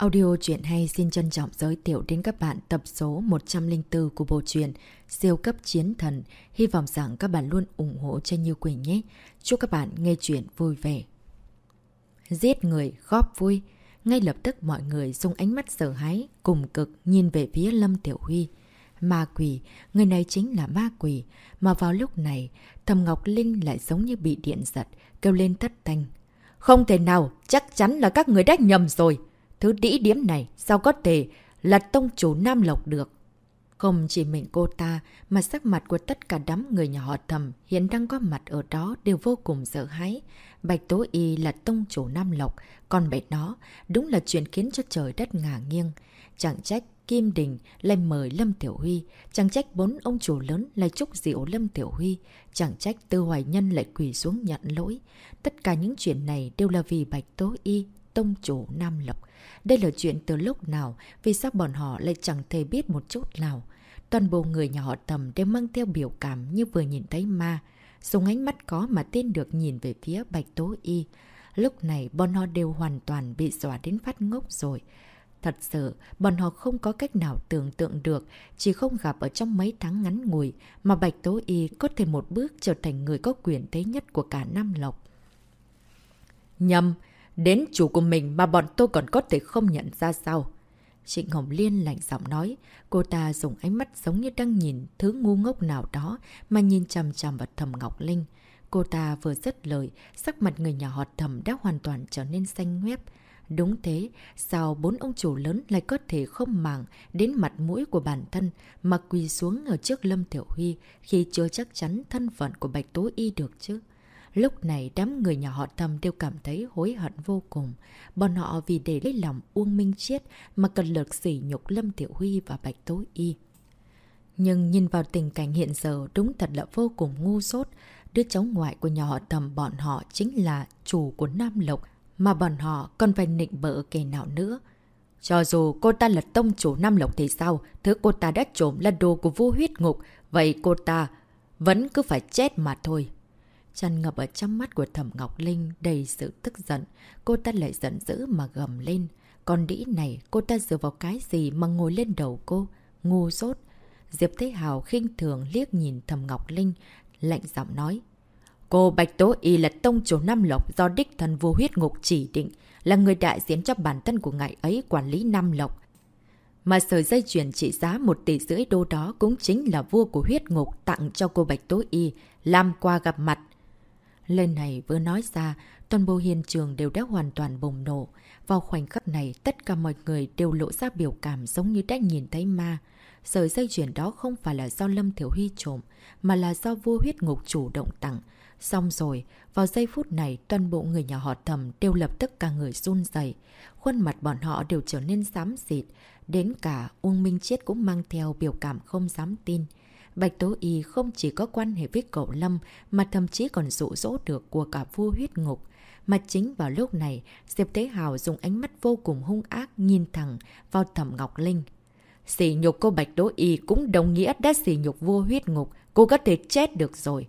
Audio truyện hay xin trân trọng giới thiệu đến các bạn tập số 104 của bộ truyện Siêu cấp chiến thần. Hy vọng rằng các bạn luôn ủng hộ cho Như Quỳnh nhé. Chúc các bạn nghe chuyện vui vẻ. Giết người, góp vui. Ngay lập tức mọi người dùng ánh mắt sợ hãi, cùng cực nhìn về phía Lâm Tiểu Huy. Ma quỷ, người này chính là ma quỷ. Mà vào lúc này, Thầm Ngọc Linh lại giống như bị điện giật, kêu lên thất thanh. Không thể nào, chắc chắn là các người đã nhầm rồi. Thứ đĩ điếm này sao có thể là tông chủ Nam Lộc được? Không chỉ mình cô ta, mà sắc mặt của tất cả đám người nhà họ thầm hiện đang có mặt ở đó đều vô cùng sợ hãi. Bạch Tố Y là tông chủ Nam Lộc, còn bạch nó đúng là chuyện khiến cho trời đất ngả nghiêng. Chẳng trách Kim Đình lại mời Lâm Tiểu Huy, chẳng trách bốn ông chủ lớn lại chúc diệu Lâm Tiểu Huy, chẳng trách Tư Hoài Nhân lại quỳ xuống nhận lỗi. Tất cả những chuyện này đều là vì Bạch Tố Y, tông chủ Nam Lộc. Đây là chuyện từ lúc nào, vì sao bọn họ lại chẳng thể biết một chút nào. Toàn bộ người nhà họ tầm đều mang theo biểu cảm như vừa nhìn thấy ma. Dùng ánh mắt có mà tên được nhìn về phía Bạch Tố Y. Lúc này bọn họ đều hoàn toàn bị dọa đến phát ngốc rồi. Thật sự, bọn họ không có cách nào tưởng tượng được, chỉ không gặp ở trong mấy tháng ngắn ngủi, mà Bạch Tố Y có thể một bước trở thành người có quyền thế nhất của cả Nam Lộc. Nhầm, Đến chủ của mình mà bọn tôi còn có thể không nhận ra sao? Trịnh Hồng Liên lạnh giọng nói, cô ta dùng ánh mắt giống như đang nhìn thứ ngu ngốc nào đó mà nhìn chằm chằm vào thầm Ngọc Linh. Cô ta vừa dứt lời, sắc mặt người nhà họ thầm đã hoàn toàn trở nên xanh ngoép. Đúng thế, sao bốn ông chủ lớn lại có thể không màng đến mặt mũi của bản thân mà quỳ xuống ở trước Lâm Thiểu Huy khi chưa chắc chắn thân phận của Bạch Tố Y được chứ? Lúc này đám người nhà họ Thâm đều cảm thấy hối hận vô cùng. Bọn họ vì để lấy lòng Uông Minh Chiết mà cần lược sỉ nhục Lâm Tiểu Huy và Bạch Tố Y. Nhưng nhìn vào tình cảnh hiện giờ đúng thật là vô cùng ngu sốt. Đứa cháu ngoại của nhà họ thầm bọn họ chính là chủ của Nam Lộc mà bọn họ còn phải nịnh bỡ kẻ nào nữa. Cho dù cô ta là tông chủ Nam Lộc thì sao, thứ cô ta đã trộm là đồ của vua huyết ngục, vậy cô ta vẫn cứ phải chết mà thôi. Tràn ngập ở trong mắt của Thẩm Ngọc Linh đầy sự tức giận. Cô ta lại giận dữ mà gầm lên. Con đĩ này, cô ta dựa vào cái gì mà ngồi lên đầu cô? Ngu sốt. Diệp Thế Hào khinh thường liếc nhìn Thẩm Ngọc Linh, lạnh giọng nói. Cô Bạch Tố Y là tông chủ Nam Lộc do đích thần vua huyết ngục chỉ định, là người đại diện cho bản thân của ngài ấy quản lý Nam Lộc. Mà sợi dây chuyền trị giá một tỷ rưỡi đô đó cũng chính là vua của huyết ngục tặng cho cô Bạch Tố Y, làm qua gặp mặt Lời này vừa nói ra, toàn bộ hiện trường đều đã hoàn toàn bùng nổ. Vào khoảnh khắc này, tất cả mọi người đều lộ ra biểu cảm giống như đã nhìn thấy ma. Sợi dây chuyển đó không phải là do Lâm Thiểu Huy trộm, mà là do vua huyết ngục chủ động tặng. Xong rồi, vào giây phút này, toàn bộ người nhà họ thầm đều lập tức cả người run dày. Khuôn mặt bọn họ đều trở nên xám xịt. Đến cả Uông Minh Chiết cũng mang theo biểu cảm không dám tin. Bạch Tố Y không chỉ có quan hệ với cậu Lâm mà thậm chí còn dụ dỗ được của cả vua huyết ngục. Mà chính vào lúc này, Diệp Tế Hào dùng ánh mắt vô cùng hung ác nhìn thẳng vào thẩm Ngọc Linh. Sỉ nhục cô Bạch Tố Y cũng đồng nghĩa đã sỉ nhục vua huyết ngục, cô có thể chết được rồi.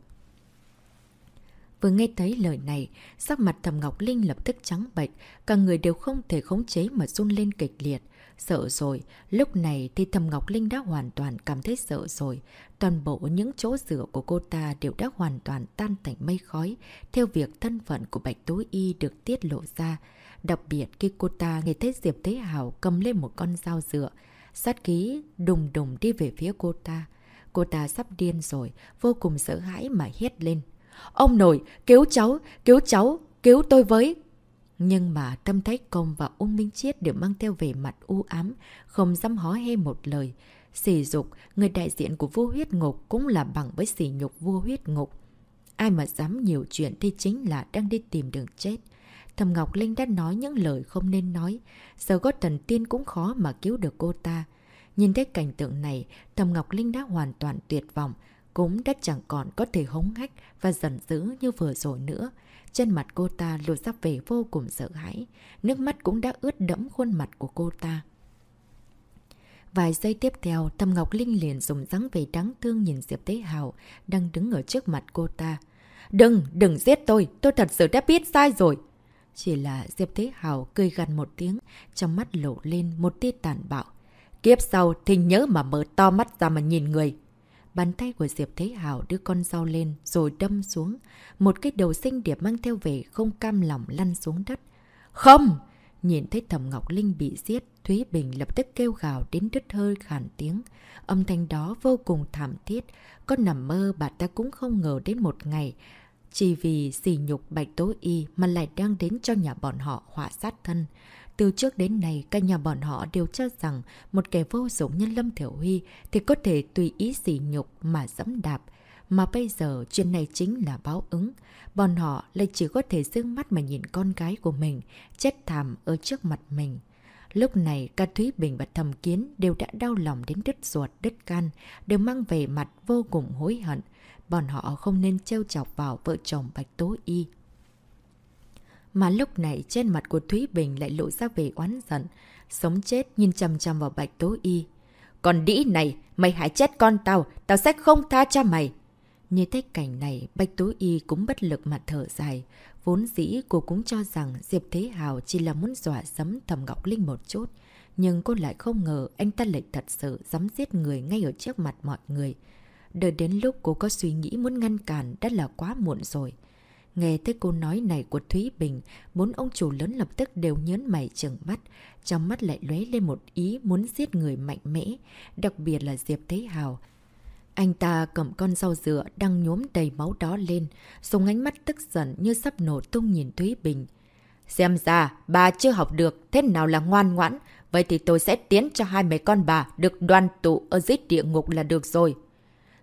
Vừa nghe thấy lời này, sắc mặt thầm Ngọc Linh lập tức trắng bệch, cả người đều không thể khống chế mà run lên kịch liệt. Sợ rồi, lúc này thì Thầm Ngọc Linh đã hoàn toàn cảm thấy sợ rồi. Toàn bộ những chỗ dựa của cô ta đều đã hoàn toàn tan thành mây khói, theo việc thân phận của Bạch Tố Y được tiết lộ ra. Đặc biệt khi cô ta nghe thấy Diệp Thế hảo cầm lên một con dao dựa, sát ký đùng đùng đi về phía cô ta. Cô ta sắp điên rồi, vô cùng sợ hãi mà hét lên. Ông nội, cứu cháu, cứu cháu, cứu tôi với, nhưng mà Tâm Thái Công và Ung Minh Chiết đều mang theo về mặt u ám, không dám hó hay một lời. Sỉ dục, người đại diện của vua huyết ngục cũng là bằng với sỉ nhục vua huyết ngục. Ai mà dám nhiều chuyện thì chính là đang đi tìm đường chết. Thầm Ngọc Linh đã nói những lời không nên nói, giờ có thần tiên cũng khó mà cứu được cô ta. Nhìn thấy cảnh tượng này, Thầm Ngọc Linh đã hoàn toàn tuyệt vọng, cũng đã chẳng còn có thể hống hách và giận dữ như vừa rồi nữa. Trên mặt cô ta lột ra về vô cùng sợ hãi. Nước mắt cũng đã ướt đẫm khuôn mặt của cô ta. Vài giây tiếp theo, Tâm Ngọc Linh liền dùng dáng về đáng thương nhìn Diệp Tế Hào đang đứng ở trước mặt cô ta. Đừng, đừng giết tôi, tôi thật sự đã biết sai rồi. Chỉ là Diệp Thế Hào cười gần một tiếng, trong mắt lộ lên một tia tàn bạo. Kiếp sau thì nhớ mà mở to mắt ra mà nhìn người. Bàn tay của Diệp Thế Hào đưa con dao lên rồi đâm xuống. Một cái đầu xinh điệp mang theo về không cam lòng lăn xuống đất. Không! Nhìn thấy Thẩm Ngọc Linh bị giết, Thúy Bình lập tức kêu gào đến đứt hơi khản tiếng. Âm thanh đó vô cùng thảm thiết. con nằm mơ bà ta cũng không ngờ đến một ngày. Chỉ vì xỉ nhục Bạch Tố Y mà lại đang đến cho nhà bọn họ họa sát thân. Từ trước đến nay, các nhà bọn họ đều cho rằng một kẻ vô dụng như Lâm Thiểu Huy thì có thể tùy ý xỉ nhục mà dẫm đạp. Mà bây giờ chuyện này chính là báo ứng. Bọn họ lại chỉ có thể dương mắt mà nhìn con gái của mình, chết thảm ở trước mặt mình. Lúc này, ca Thúy Bình và Thầm Kiến đều đã đau lòng đến đứt ruột, đứt can, đều mang về mặt vô cùng hối hận. Bọn họ không nên trêu chọc vào vợ chồng Bạch Tố Y. Mà lúc này trên mặt của Thúy Bình lại lộ ra về oán giận, sống chết nhìn chầm chầm vào Bạch Tố Y. Còn đĩ này, mày hãy chết con tao, tao sẽ không tha cho mày. Như thấy cảnh này, Bạch Tố Y cũng bất lực mà thở dài. Vốn dĩ cô cũng cho rằng Diệp Thế Hào chỉ là muốn dọa sấm Thầm Ngọc Linh một chút. Nhưng cô lại không ngờ anh ta lại thật sự dám giết người ngay ở trước mặt mọi người. Đợi đến lúc cô có suy nghĩ muốn ngăn cản đã là quá muộn rồi. Nghe thấy cô nói này của Thúy Bình, bốn ông chủ lớn lập tức đều nhớn mày trừng mắt. Trong mắt lại lóe lên một ý muốn giết người mạnh mẽ, đặc biệt là Diệp Thế Hào. Anh ta cầm con rau dựa đang nhốm đầy máu đó lên, dùng ánh mắt tức giận như sắp nổ tung nhìn Thúy Bình. Xem ra, bà chưa học được thế nào là ngoan ngoãn, vậy thì tôi sẽ tiến cho hai mấy con bà được đoàn tụ ở dưới địa ngục là được rồi.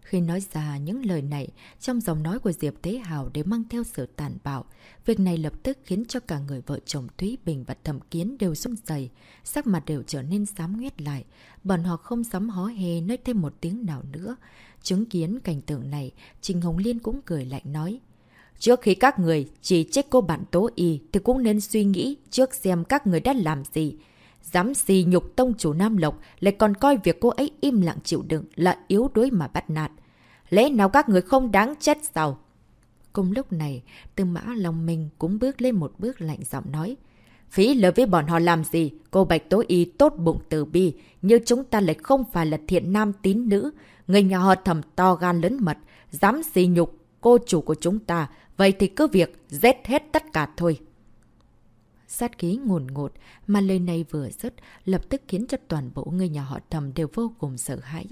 Khi nói ra những lời này, trong giọng nói của Diệp Thế Hào đều mang theo sự tàn bạo. Việc này lập tức khiến cho cả người vợ chồng Thúy Bình và Thẩm Kiến đều run dày, sắc mặt đều trở nên xám nguyết lại. Bọn họ không dám hó hề nói thêm một tiếng nào nữa. Chứng kiến cảnh tượng này, Trình Hồng Liên cũng cười lạnh nói. Trước khi các người chỉ trách cô bạn tố y thì cũng nên suy nghĩ trước xem các người đã làm gì. Dám xì nhục tông chủ Nam Lộc lại còn coi việc cô ấy im lặng chịu đựng là yếu đuối mà bắt nạt. Lẽ nào các người không đáng chết sao? Cùng lúc này, tư mã Long Minh cũng bước lên một bước lạnh giọng nói. Phí lời với bọn họ làm gì? Cô Bạch Tố Y tốt bụng từ bi, như chúng ta lại không phải là thiện nam tín nữ. Người nhà họ thầm to gan lớn mật, dám xì nhục cô chủ của chúng ta. Vậy thì cứ việc giết hết tất cả thôi. Sát khí ngồn ngột, mà lời này vừa dứt, lập tức khiến cho toàn bộ người nhà họ thầm đều vô cùng sợ hãi.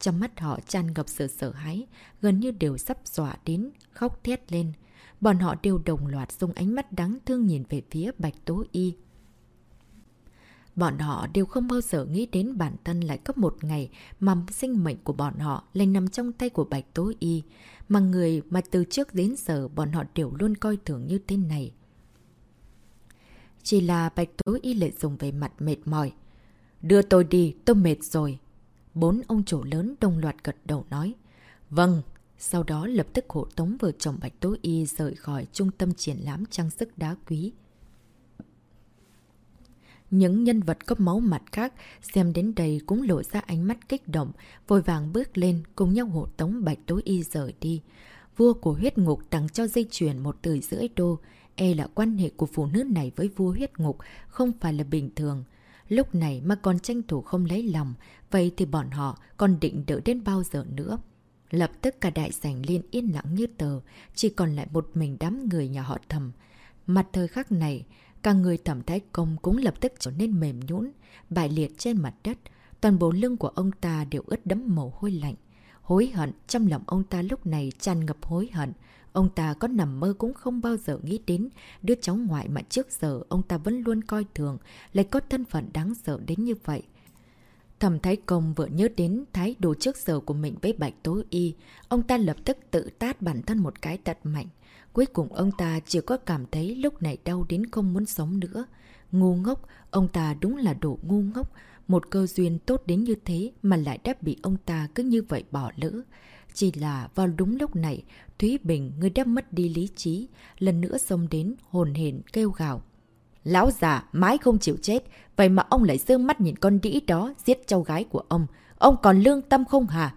Trong mắt họ tràn ngập sự sợ hãi, gần như đều sắp dọa đến, khóc thét lên. Bọn họ đều đồng loạt dùng ánh mắt đáng thương nhìn về phía Bạch Tố Y. Bọn họ đều không bao giờ nghĩ đến bản thân lại có một ngày mà sinh mệnh của bọn họ lại nằm trong tay của Bạch Tố Y, mà người mà từ trước đến giờ bọn họ đều luôn coi thường như thế này. Chỉ là Bạch Tố Y lệ dùng về mặt mệt mỏi. Đưa tôi đi, tôi mệt rồi. Bốn ông chủ lớn đồng loạt gật đầu nói. Vâng. Sau đó lập tức hộ tống vợ chồng Bạch Tố Y rời khỏi trung tâm triển lãm trang sức đá quý. Những nhân vật có máu mặt khác xem đến đây cũng lộ ra ánh mắt kích động, vội vàng bước lên cùng nhau hộ tống Bạch Tố Y rời đi. Vua của huyết ngục tặng cho dây chuyền một từ rưỡi đô, E là quan hệ của phụ nữ này với vua huyết ngục không phải là bình thường. Lúc này mà còn tranh thủ không lấy lòng, vậy thì bọn họ còn định đợi đến bao giờ nữa. Lập tức cả đại sảnh liên yên lặng như tờ, chỉ còn lại một mình đám người nhà họ thầm. Mặt thời khắc này, cả người thẩm thái công cũng lập tức trở nên mềm nhũn bại liệt trên mặt đất. Toàn bộ lưng của ông ta đều ướt đẫm mồ hôi lạnh. Hối hận, trong lòng ông ta lúc này tràn ngập hối hận. Ông ta có nằm mơ cũng không bao giờ nghĩ đến đứa cháu ngoại mà trước giờ ông ta vẫn luôn coi thường, lại có thân phận đáng sợ đến như vậy. Thẩm Thái Công vừa nhớ đến thái độ trước giờ của mình với Bạch Tố Y, ông ta lập tức tự tát bản thân một cái tật mạnh. Cuối cùng ông ta chỉ có cảm thấy lúc này đau đến không muốn sống nữa. Ngu ngốc, ông ta đúng là đồ ngu ngốc. Một cơ duyên tốt đến như thế mà lại đã bị ông ta cứ như vậy bỏ lỡ. Chỉ là vào đúng lúc này, Thúy Bình, người đã mất đi lý trí, lần nữa xông đến, hồn hển kêu gào. Lão già, mãi không chịu chết, vậy mà ông lại dương mắt nhìn con đĩ đó giết cháu gái của ông. Ông còn lương tâm không hả?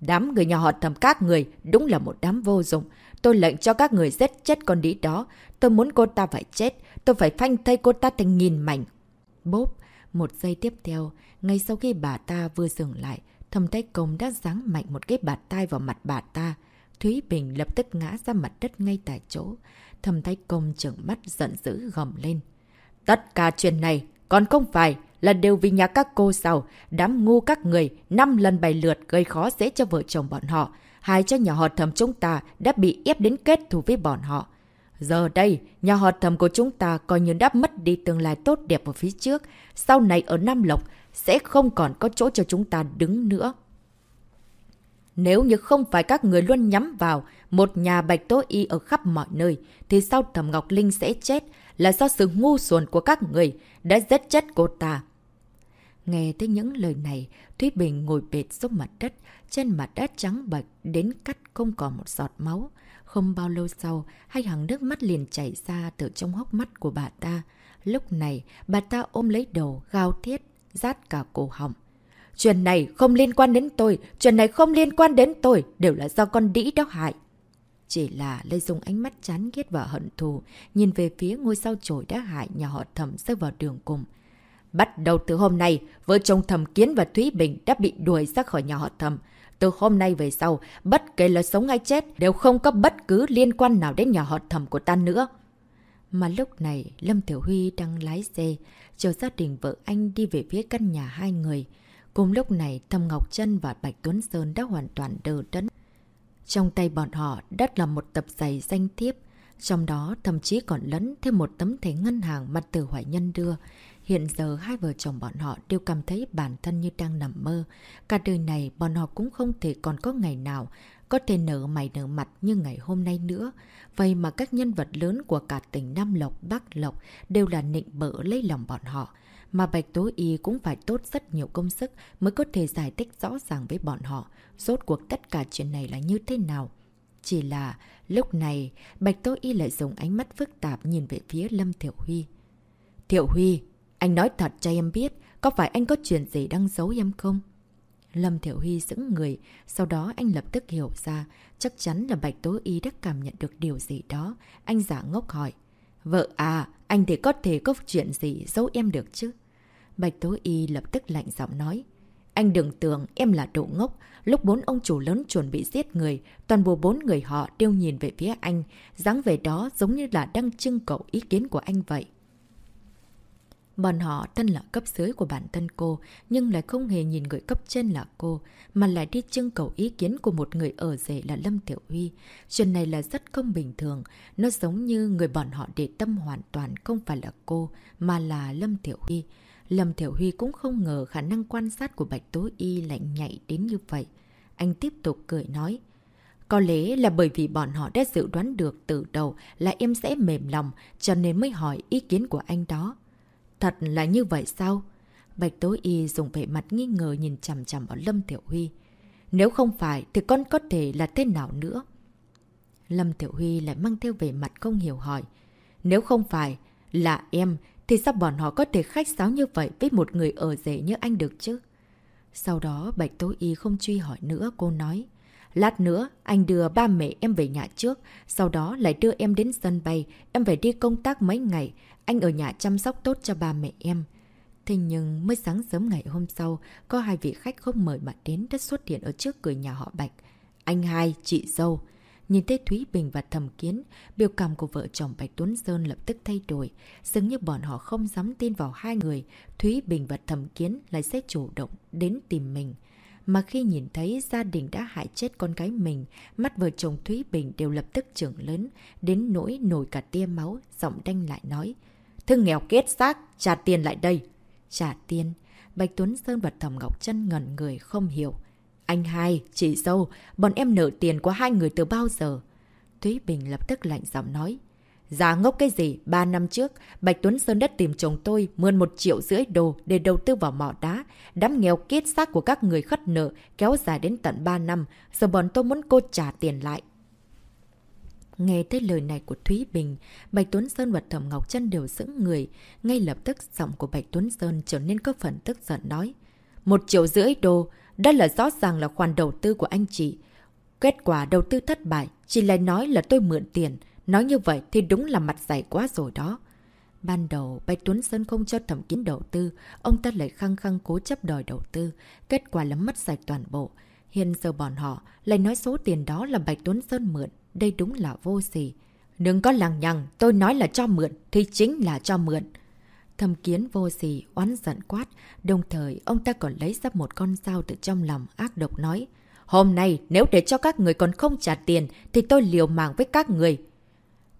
Đám người nhà họ thầm các người đúng là một đám vô dụng. Tôi lệnh cho các người giết chết con đĩ đó. Tôi muốn cô ta phải chết. tôi phải phanh thây cô ta thành nghìn mảnh. Bốp, một giây tiếp theo, ngay sau khi bà ta vừa dừng lại, thầm tay công đã giáng mạnh một cái bạt tay vào mặt bà ta. Thúy Bình lập tức ngã ra mặt đất ngay tại chỗ. Thầm tay công trợn mắt giận dữ gầm lên. Tất cả chuyện này còn không phải là đều vì nhà các cô sao. Đám ngu các người năm lần bày lượt gây khó dễ cho vợ chồng bọn họ. Hai cho nhà họ thầm chúng ta đã bị ép đến kết thù với bọn họ. Giờ đây, nhà họ thầm của chúng ta coi như đã mất đi tương lai tốt đẹp ở phía trước. Sau này ở Nam Lộc sẽ không còn có chỗ cho chúng ta đứng nữa. Nếu như không phải các người luôn nhắm vào một nhà bạch tố y ở khắp mọi nơi, thì sao Thẩm Ngọc Linh sẽ chết là do sự ngu xuẩn của các người đã giết chết cô ta. Nghe thấy những lời này, Thúy Bình ngồi bệt xuống mặt đất, trên mặt đất trắng bạch đến cắt không còn một giọt máu. Không bao lâu sau, hai hàng nước mắt liền chảy ra từ trong hốc mắt của bà ta. Lúc này, bà ta ôm lấy đầu, gào thiết, rát cả cổ họng. Chuyện này không liên quan đến tôi, chuyện này không liên quan đến tôi, đều là do con đĩ đó hại. Chỉ là Lê Dung ánh mắt chán ghét và hận thù, nhìn về phía ngôi sao chổi đã hại nhà họ thẩm rơi vào đường cùng. Bắt đầu từ hôm nay, vợ chồng thẩm kiến và Thúy Bình đã bị đuổi ra khỏi nhà họ thẩm. Từ hôm nay về sau, bất kể là sống hay chết đều không có bất cứ liên quan nào đến nhà họ thẩm của ta nữa. Mà lúc này, Lâm Tiểu Huy đang lái xe, chờ gia đình vợ anh đi về phía căn nhà hai người. Cùng lúc này, Thầm Ngọc Trân và Bạch Tuấn Sơn đã hoàn toàn đờ đẫn. Trong tay bọn họ đất là một tập giày danh thiếp, trong đó thậm chí còn lẫn thêm một tấm thẻ ngân hàng mặt từ Hoài Nhân đưa. Hiện giờ hai vợ chồng bọn họ đều cảm thấy bản thân như đang nằm mơ. Cả đời này bọn họ cũng không thể còn có ngày nào có thể nở mày nở mặt như ngày hôm nay nữa. Vậy mà các nhân vật lớn của cả tỉnh Nam Lộc, Bắc Lộc đều là nịnh bỡ lấy lòng bọn họ. Mà Bạch Tố Y cũng phải tốt rất nhiều công sức mới có thể giải thích rõ ràng với bọn họ. Rốt cuộc tất cả chuyện này là như thế nào? Chỉ là lúc này Bạch Tố Y lại dùng ánh mắt phức tạp nhìn về phía Lâm Thiệu Huy. Thiệu Huy, anh nói thật cho em biết, có phải anh có chuyện gì đang giấu em không? Lâm Thiểu Huy dững người, sau đó anh lập tức hiểu ra, chắc chắn là Bạch Tố Y đã cảm nhận được điều gì đó. Anh giả ngốc hỏi, vợ à, anh thì có thể có chuyện gì giấu em được chứ? Bạch Tố Y lập tức lạnh giọng nói, anh đừng tưởng em là đồ ngốc, lúc bốn ông chủ lớn chuẩn bị giết người, toàn bộ bốn người họ đều nhìn về phía anh, dáng về đó giống như là đang trưng cầu ý kiến của anh vậy. Bọn họ thân là cấp dưới của bản thân cô, nhưng lại không hề nhìn người cấp trên là cô, mà lại đi trưng cầu ý kiến của một người ở rể là Lâm Tiểu Huy. Chuyện này là rất không bình thường, nó giống như người bọn họ để tâm hoàn toàn không phải là cô, mà là Lâm Tiểu Huy. Lâm Tiểu Huy cũng không ngờ khả năng quan sát của Bạch Tố Y lạnh nhạy đến như vậy. Anh tiếp tục cười nói. Có lẽ là bởi vì bọn họ đã dự đoán được từ đầu là em sẽ mềm lòng, cho nên mới hỏi ý kiến của anh đó. Thật là như vậy sao? Bạch Tố Y dùng vẻ mặt nghi ngờ nhìn chằm chằm vào Lâm Tiểu Huy. Nếu không phải thì con có thể là thế nào nữa? Lâm Tiểu Huy lại mang theo vẻ mặt không hiểu hỏi. Nếu không phải là em thì sao bọn họ có thể khách sáo như vậy với một người ở rể như anh được chứ? Sau đó Bạch Tố Y không truy hỏi nữa, cô nói. Lát nữa, anh đưa ba mẹ em về nhà trước, sau đó lại đưa em đến sân bay, em phải đi công tác mấy ngày, anh ở nhà chăm sóc tốt cho ba mẹ em. Thế nhưng mới sáng sớm ngày hôm sau, có hai vị khách không mời mà đến đã xuất hiện ở trước cửa nhà họ Bạch. Anh hai, chị dâu. Nhìn thấy Thúy Bình và Thầm Kiến, biểu cảm của vợ chồng Bạch Tuấn Sơn lập tức thay đổi. Dường như bọn họ không dám tin vào hai người, Thúy Bình và Thầm Kiến lại sẽ chủ động đến tìm mình. Mà khi nhìn thấy gia đình đã hại chết con gái mình, mắt vợ chồng Thúy Bình đều lập tức trưởng lớn, đến nỗi nổi cả tia máu, giọng đanh lại nói. Thương nghèo kết xác, trả tiền lại đây. Trả tiền? Bạch Tuấn Sơn và Thẩm Ngọc chân ngẩn người không hiểu. Anh hai, chị dâu, bọn em nợ tiền của hai người từ bao giờ? Thúy Bình lập tức lạnh giọng nói. giá ngốc cái gì? Ba năm trước, Bạch Tuấn Sơn đất tìm chồng tôi mượn một triệu rưỡi đồ để đầu tư vào mỏ đá. Đám nghèo kết xác của các người khất nợ kéo dài đến tận ba năm. Giờ bọn tôi muốn cô trả tiền lại. Nghe tới lời này của Thúy Bình, Bạch Tuấn Sơn và Thẩm Ngọc Trân đều sững người. Ngay lập tức giọng của Bạch Tuấn Sơn trở nên có phần tức giận nói. Một triệu rưỡi đô, đó là rõ ràng là khoản đầu tư của anh chị. Kết quả đầu tư thất bại, chị lại nói là tôi mượn tiền. Nói như vậy thì đúng là mặt dày quá rồi đó. Ban đầu, Bạch Tuấn Sơn không cho thẩm kiến đầu tư, ông ta lại khăng khăng cố chấp đòi đầu tư, kết quả là mất sạch toàn bộ. Hiện giờ bọn họ lại nói số tiền đó là Bạch Tuấn Sơn mượn, đây đúng là vô sỉ. Đừng có lằng nhằng, tôi nói là cho mượn, thì chính là cho mượn. Thầm kiến vô sỉ, oán giận quát, đồng thời ông ta còn lấy ra một con dao từ trong lòng ác độc nói. Hôm nay, nếu để cho các người còn không trả tiền, thì tôi liều mạng với các người.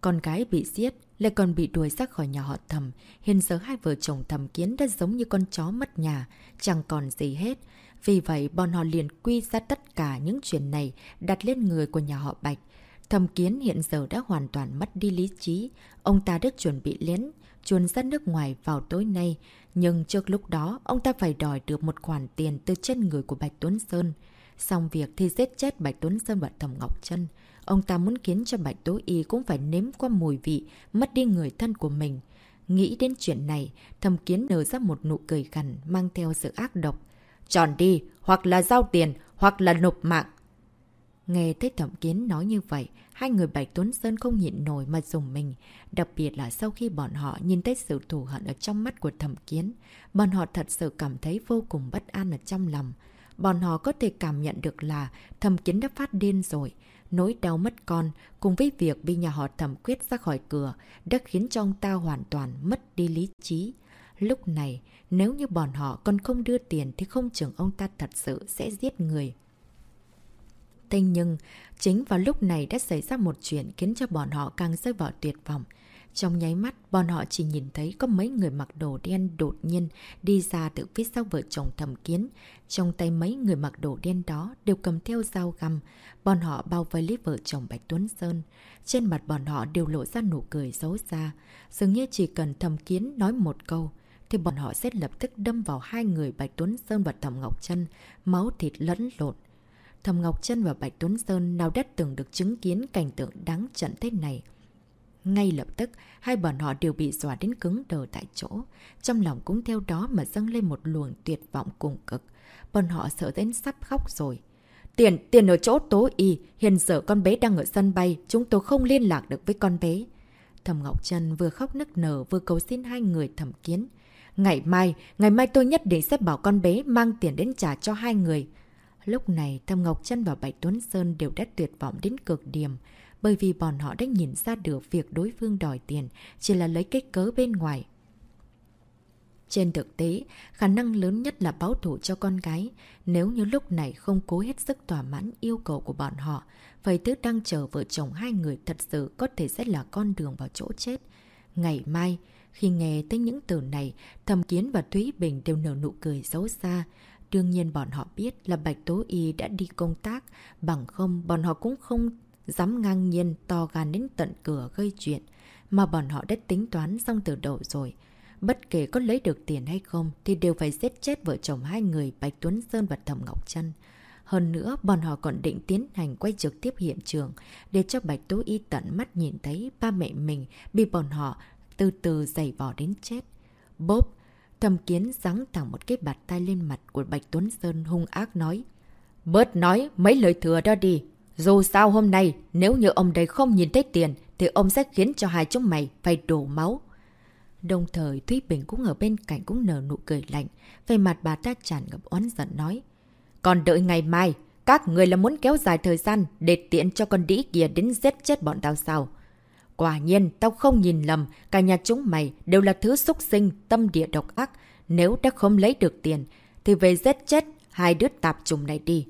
Con gái bị giết, lại còn bị đuổi ra khỏi nhà họ thầm. Hiện giờ hai vợ chồng thầm kiến đã giống như con chó mất nhà, chẳng còn gì hết. Vì vậy, bọn họ liền quy ra tất cả những chuyện này đặt lên người của nhà họ Bạch. Thầm kiến hiện giờ đã hoàn toàn mất đi lý trí. Ông ta đã chuẩn bị lén, chuồn ra nước ngoài vào tối nay. Nhưng trước lúc đó, ông ta phải đòi được một khoản tiền từ chân người của Bạch Tuấn Sơn. Xong việc thì giết chết Bạch Tuấn Sơn và Thầm Ngọc Trân. Ông ta muốn khiến cho Bạch Tố Y cũng phải nếm qua mùi vị, mất đi người thân của mình. Nghĩ đến chuyện này, thầm kiến nở ra một nụ cười gằn mang theo sự ác độc. Chọn đi, hoặc là giao tiền, hoặc là nộp mạng. Nghe thấy thẩm kiến nói như vậy, hai người Bạch Tuấn Sơn không nhịn nổi mà dùng mình. Đặc biệt là sau khi bọn họ nhìn thấy sự thù hận ở trong mắt của thẩm kiến, bọn họ thật sự cảm thấy vô cùng bất an ở trong lòng. Bọn họ có thể cảm nhận được là thẩm kiến đã phát điên rồi. Nỗi đau mất con cùng với việc bị nhà họ thẩm quyết ra khỏi cửa đã khiến cho ông ta hoàn toàn mất đi lý trí. Lúc này, nếu như bọn họ còn không đưa tiền thì không chừng ông ta thật sự sẽ giết người. Thế nhưng, chính vào lúc này đã xảy ra một chuyện khiến cho bọn họ càng rơi vào tuyệt vọng. Trong nháy mắt, bọn họ chỉ nhìn thấy có mấy người mặc đồ đen đột nhiên đi ra từ phía sau vợ chồng thầm kiến. Trong tay mấy người mặc đồ đen đó đều cầm theo dao găm. Bọn họ bao vây lấy vợ chồng Bạch Tuấn Sơn. Trên mặt bọn họ đều lộ ra nụ cười xấu xa. Dường như chỉ cần thầm kiến nói một câu, thì bọn họ sẽ lập tức đâm vào hai người Bạch Tuấn Sơn và Thẩm Ngọc Trân, máu thịt lẫn lộn. Thẩm Ngọc Trân và Bạch Tuấn Sơn nào đất từng được chứng kiến cảnh tượng đáng trận thế này. Ngay lập tức, hai bọn họ đều bị dọa đến cứng đờ tại chỗ. Trong lòng cũng theo đó mà dâng lên một luồng tuyệt vọng cùng cực. Bọn họ sợ đến sắp khóc rồi. Tiền, tiền ở chỗ tố y, hiện giờ con bé đang ở sân bay, chúng tôi không liên lạc được với con bé. Thầm Ngọc Trân vừa khóc nức nở vừa cầu xin hai người thẩm kiến. Ngày mai, ngày mai tôi nhất định sẽ bảo con bé mang tiền đến trả cho hai người. Lúc này, Thầm Ngọc Trân và Bạch Tuấn Sơn đều đã tuyệt vọng đến cực điểm bởi vì bọn họ đã nhìn ra được việc đối phương đòi tiền chỉ là lấy cái cớ bên ngoài. Trên thực tế, khả năng lớn nhất là báo thủ cho con gái. Nếu như lúc này không cố hết sức thỏa mãn yêu cầu của bọn họ, vậy tứ đang chờ vợ chồng hai người thật sự có thể sẽ là con đường vào chỗ chết. Ngày mai, khi nghe tới những từ này, Thầm Kiến và Thúy Bình đều nở nụ cười xấu xa. Đương nhiên bọn họ biết là Bạch Tố Y đã đi công tác, bằng không bọn họ cũng không dám ngang nhiên to gan đến tận cửa gây chuyện, mà bọn họ đã tính toán xong từ đầu rồi. Bất kể có lấy được tiền hay không thì đều phải giết chết vợ chồng hai người Bạch Tuấn Sơn và Thẩm Ngọc Trân. Hơn nữa, bọn họ còn định tiến hành quay trực tiếp hiện trường để cho Bạch Tố Y tận mắt nhìn thấy ba mẹ mình bị bọn họ từ từ giày vò đến chết. Bốp! Thầm kiến giáng thẳng một cái bạt tay lên mặt của Bạch Tuấn Sơn hung ác nói. Bớt nói mấy lời thừa đó đi. Dù sao hôm nay, nếu như ông đây không nhìn thấy tiền, thì ông sẽ khiến cho hai chúng mày phải đổ máu. Đồng thời Thúy Bình cũng ở bên cạnh cũng nở nụ cười lạnh, về mặt bà ta tràn ngập oán giận nói. Còn đợi ngày mai, các người là muốn kéo dài thời gian để tiện cho con đĩ kia đến giết chết bọn tao sao? Quả nhiên, tao không nhìn lầm, cả nhà chúng mày đều là thứ xúc sinh, tâm địa độc ác. Nếu đã không lấy được tiền, thì về giết chết hai đứa tạp trùng này đi.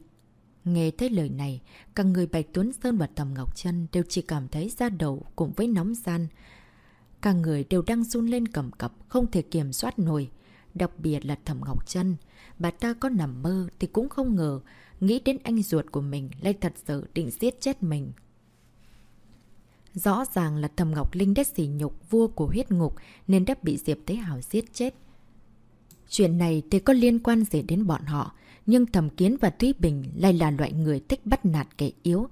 Nghe thấy lời này, cả người Bạch Tuấn Sơn và Tầm Ngọc Trân đều chỉ cảm thấy da đầu cùng với nóng gian. Cả người đều đang run lên cầm cập, không thể kiểm soát nổi. Đặc biệt là Thẩm Ngọc Trân. Bà ta có nằm mơ thì cũng không ngờ, nghĩ đến anh ruột của mình lại thật sự định giết chết mình. Rõ ràng là thầm Ngọc Linh đã xỉ nhục vua của huyết ngục nên đã bị Diệp Tế Hào giết chết. Chuyện này thì có liên quan gì đến bọn họ, nhưng Thẩm Kiến và Thúy Bình lại là loại người thích bắt nạt kẻ yếu,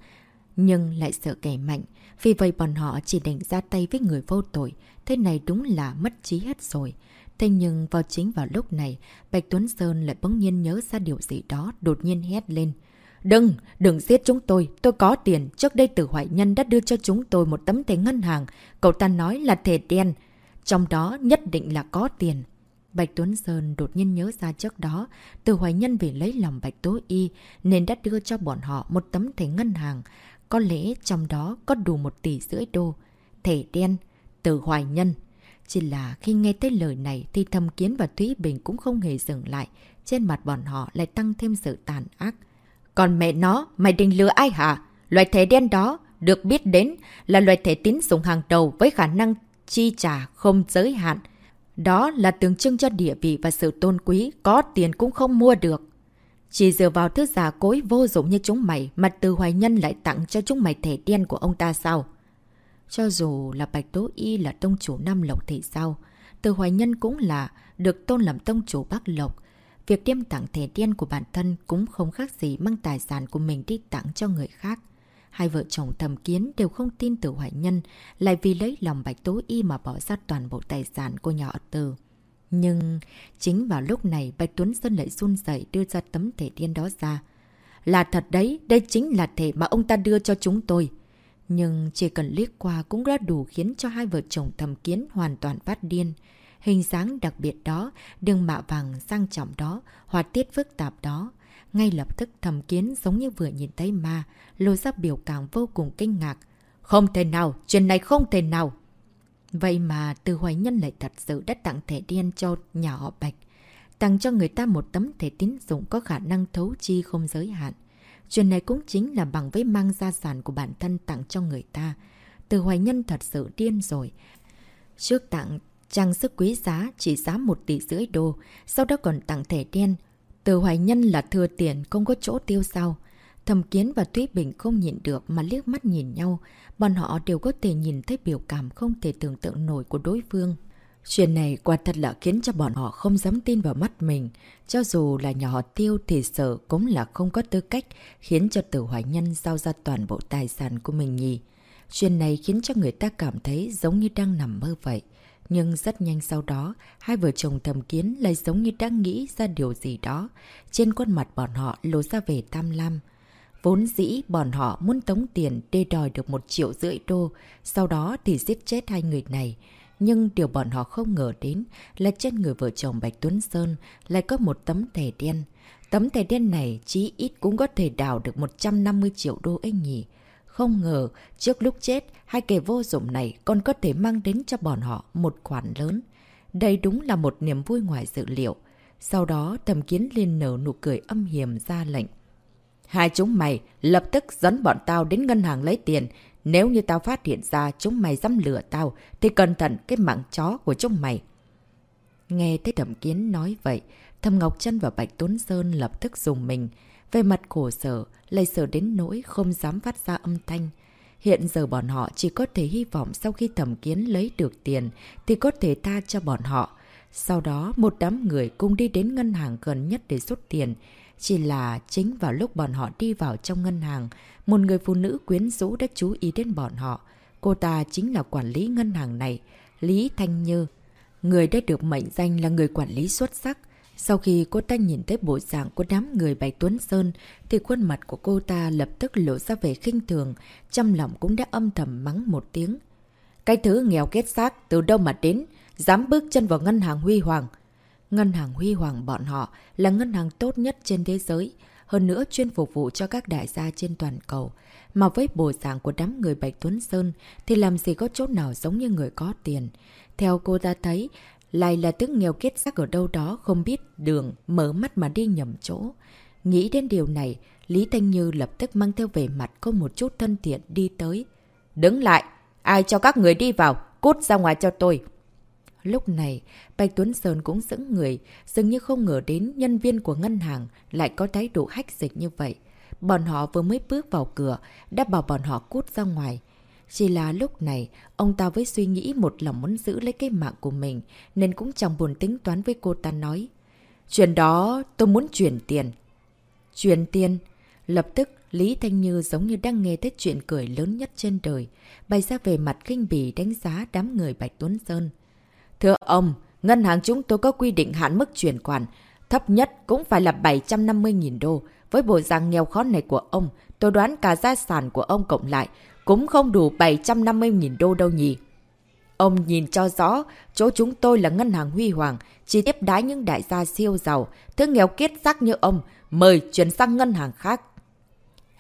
nhưng lại sợ kẻ mạnh. Vì vậy bọn họ chỉ định ra tay với người vô tội. Thế này đúng là mất trí hết rồi. Thế nhưng vào chính vào lúc này, Bạch Tuấn Sơn lại bỗng nhiên nhớ ra điều gì đó, đột nhiên hét lên. Đừng, đừng giết chúng tôi, tôi có tiền. Trước đây tử hoại nhân đã đưa cho chúng tôi một tấm thẻ ngân hàng. Cậu ta nói là thẻ đen. Trong đó nhất định là có tiền. Bạch Tuấn Sơn đột nhiên nhớ ra trước đó, từ hoài nhân vì lấy lòng Bạch Tố Y nên đã đưa cho bọn họ một tấm thẻ ngân hàng. Có lẽ trong đó có đủ một tỷ rưỡi đô. Thẻ đen, từ hoài nhân. Chỉ là khi nghe tới lời này thì thầm kiến và Thúy Bình cũng không hề dừng lại. Trên mặt bọn họ lại tăng thêm sự tàn ác. Còn mẹ nó, mày định lừa ai hả? Loại thẻ đen đó được biết đến là loại thẻ tín dụng hàng đầu với khả năng chi trả không giới hạn. Đó là tượng trưng cho địa vị và sự tôn quý, có tiền cũng không mua được. Chỉ dựa vào thứ giả cối vô dụng như chúng mày mà từ hoài nhân lại tặng cho chúng mày thẻ đen của ông ta sao? Cho dù là Bạch Tố Y là tông chủ Nam Lộc thì sao? Từ hoài nhân cũng là được tôn làm tông chủ Bắc Lộc. Việc đem tặng thẻ đen của bản thân cũng không khác gì mang tài sản của mình đi tặng cho người khác. Hai vợ chồng thầm kiến đều không tin từ hoại nhân, lại vì lấy lòng Bạch Tố Y mà bỏ ra toàn bộ tài sản của nhỏ từ. Nhưng chính vào lúc này Bạch Tuấn Sơn lại run dậy đưa ra tấm thẻ đen đó ra. Là thật đấy, đây chính là thẻ mà ông ta đưa cho chúng tôi. Nhưng chỉ cần liếc qua cũng đã đủ khiến cho hai vợ chồng thầm kiến hoàn toàn phát điên. Hình dáng đặc biệt đó, đường mạ vàng sang trọng đó, hòa tiết phức tạp đó. Ngay lập tức thầm kiến giống như vừa nhìn thấy ma, lôi ra biểu cảm vô cùng kinh ngạc. Không thể nào, chuyện này không thể nào. Vậy mà từ hoài nhân lại thật sự đã tặng thẻ đen cho nhà họ Bạch. Tặng cho người ta một tấm thẻ tín dụng có khả năng thấu chi không giới hạn. Chuyện này cũng chính là bằng với mang gia sản của bản thân tặng cho người ta. Từ hoài nhân thật sự điên rồi. Trước tặng trang sức quý giá chỉ giá 1 tỷ rưỡi đô, sau đó còn tặng thẻ đen. Từ hoài nhân là thừa tiền không có chỗ tiêu sao. Thầm Kiến và Thúy Bình không nhìn được mà liếc mắt nhìn nhau. Bọn họ đều có thể nhìn thấy biểu cảm không thể tưởng tượng nổi của đối phương. Chuyện này quả thật là khiến cho bọn họ không dám tin vào mắt mình. Cho dù là nhỏ họ tiêu thì sợ cũng là không có tư cách khiến cho tử hoài nhân giao ra toàn bộ tài sản của mình nhỉ. Chuyện này khiến cho người ta cảm thấy giống như đang nằm mơ vậy. Nhưng rất nhanh sau đó, hai vợ chồng thầm kiến lại giống như đang nghĩ ra điều gì đó. Trên khuôn mặt bọn họ lộ ra về tam lam. Vốn dĩ bọn họ muốn tống tiền để đòi được một triệu rưỡi đô, sau đó thì giết chết hai người này. Nhưng điều bọn họ không ngờ đến là trên người vợ chồng Bạch Tuấn Sơn lại có một tấm thẻ đen. Tấm thẻ đen này chí ít cũng có thể đào được 150 triệu đô anh nhỉ. Không ngờ, trước lúc chết, hai kẻ vô dụng này còn có thể mang đến cho bọn họ một khoản lớn. Đây đúng là một niềm vui ngoài dự liệu. Sau đó, thầm kiến lên nở nụ cười âm hiểm ra lệnh. Hai chúng mày lập tức dẫn bọn tao đến ngân hàng lấy tiền. Nếu như tao phát hiện ra chúng mày dám lừa tao, thì cẩn thận cái mạng chó của chúng mày. Nghe thấy thẩm kiến nói vậy, thầm Ngọc Trân và Bạch Tuấn Sơn lập tức dùng mình. Về mặt khổ sở, lây sợ đến nỗi không dám phát ra âm thanh. Hiện giờ bọn họ chỉ có thể hy vọng sau khi thẩm kiến lấy được tiền thì có thể tha cho bọn họ. Sau đó, một đám người cùng đi đến ngân hàng gần nhất để rút tiền. Chỉ là chính vào lúc bọn họ đi vào trong ngân hàng, một người phụ nữ quyến rũ đã chú ý đến bọn họ. Cô ta chính là quản lý ngân hàng này, Lý Thanh Như. Người đã được mệnh danh là người quản lý xuất sắc. Sau khi cô ta nhìn thấy bộ dạng của đám người Bạch Tuấn Sơn, thì khuôn mặt của cô ta lập tức lộ ra vẻ khinh thường, trong lòng cũng đã âm thầm mắng một tiếng. Cái thứ nghèo kết xác từ đâu mà đến, dám bước chân vào ngân hàng huy hoàng. Ngân hàng Huy Hoàng bọn họ là ngân hàng tốt nhất trên thế giới, hơn nữa chuyên phục vụ cho các đại gia trên toàn cầu. Mà với bộ dạng của đám người Bạch Tuấn Sơn thì làm gì có chỗ nào giống như người có tiền. Theo cô ta thấy, lại là tức nghèo kết xác ở đâu đó không biết đường, mở mắt mà đi nhầm chỗ. Nghĩ đến điều này, Lý Thanh Như lập tức mang theo về mặt có một chút thân thiện đi tới. Đứng lại! Ai cho các người đi vào? Cút ra ngoài cho tôi! Lúc này, Bạch Tuấn Sơn cũng sững người, dường như không ngờ đến nhân viên của ngân hàng lại có thái độ hách dịch như vậy. Bọn họ vừa mới bước vào cửa, đã bảo bọn họ cút ra ngoài. Chỉ là lúc này, ông ta với suy nghĩ một lòng muốn giữ lấy cái mạng của mình, nên cũng chẳng buồn tính toán với cô ta nói. Chuyện đó, tôi muốn chuyển tiền. Chuyển tiền? Lập tức, Lý Thanh Như giống như đang nghe thấy chuyện cười lớn nhất trên đời, bày ra về mặt kinh bỉ đánh giá đám người Bạch Tuấn Sơn. Thưa ông, ngân hàng chúng tôi có quy định hạn mức chuyển khoản, thấp nhất cũng phải là 750.000 đô. Với bộ dạng nghèo khó này của ông, tôi đoán cả gia sản của ông cộng lại cũng không đủ 750.000 đô đâu nhỉ. Ông nhìn cho rõ, chỗ chúng tôi là ngân hàng huy hoàng, chỉ tiếp đái những đại gia siêu giàu, thứ nghèo kiết xác như ông, mời chuyển sang ngân hàng khác.